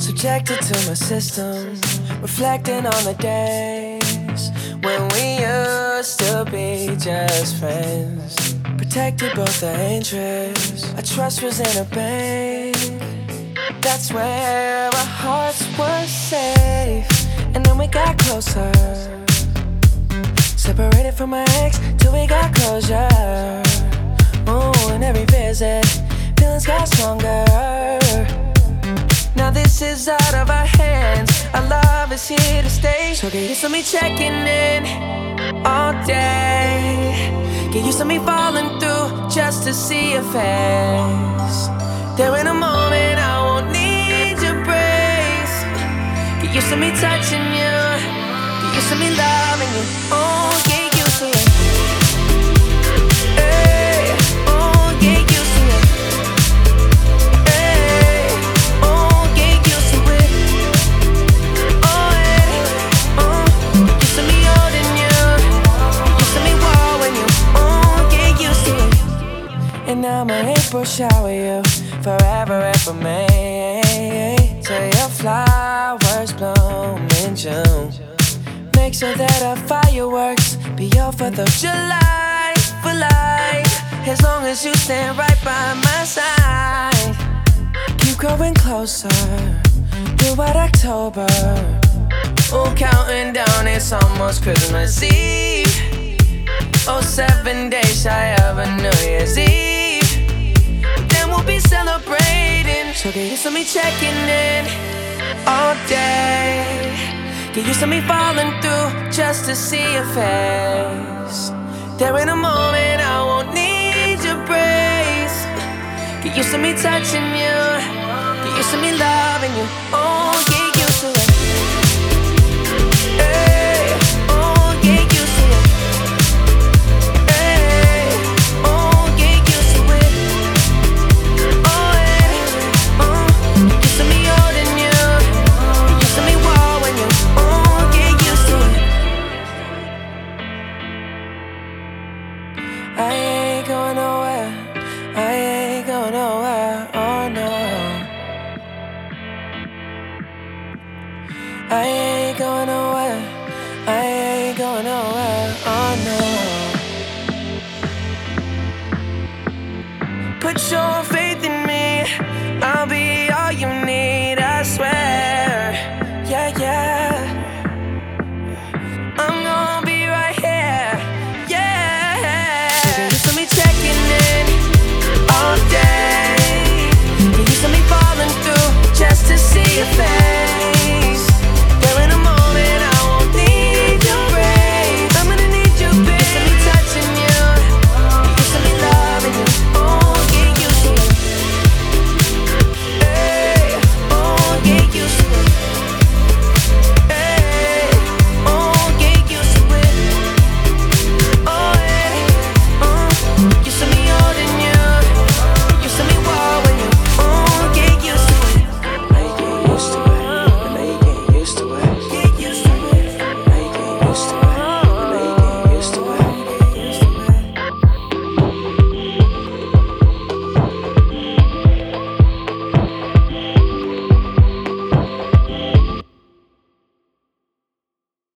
Subjected to my system, reflecting on the days when we used to be just friends. Protected both our interests. Our trust was in a bank. That's where our hearts were safe. And then we got closer. Separated from my ex till we got closure. Oh, and every visit, feelings got stronger. This is out of our hands. Our love is here to stay. So get used to me checking in all day. Get used to me falling through just to see your face. There in a moment I won't need your praise. Get used to me touching you. Get used to me loving now my April shower you forever and for. Till your flowers bloom in June. Make sure that our fireworks be your Fourth of July for life. As long as you stand right by my side. Keep growing closer throughout October. Oh, counting down, it's almost Christmas Eve. Oh, seven days shy of a New Year's Eve. We'll be celebrating. So get used to me checking in all day. Get used to me falling through just to see your face. There in a moment I won't need your praise. Get used to me touching you. Get used to me loving you. Oh, get I ain't going nowhere. I ain't going nowhere. Oh no. Put your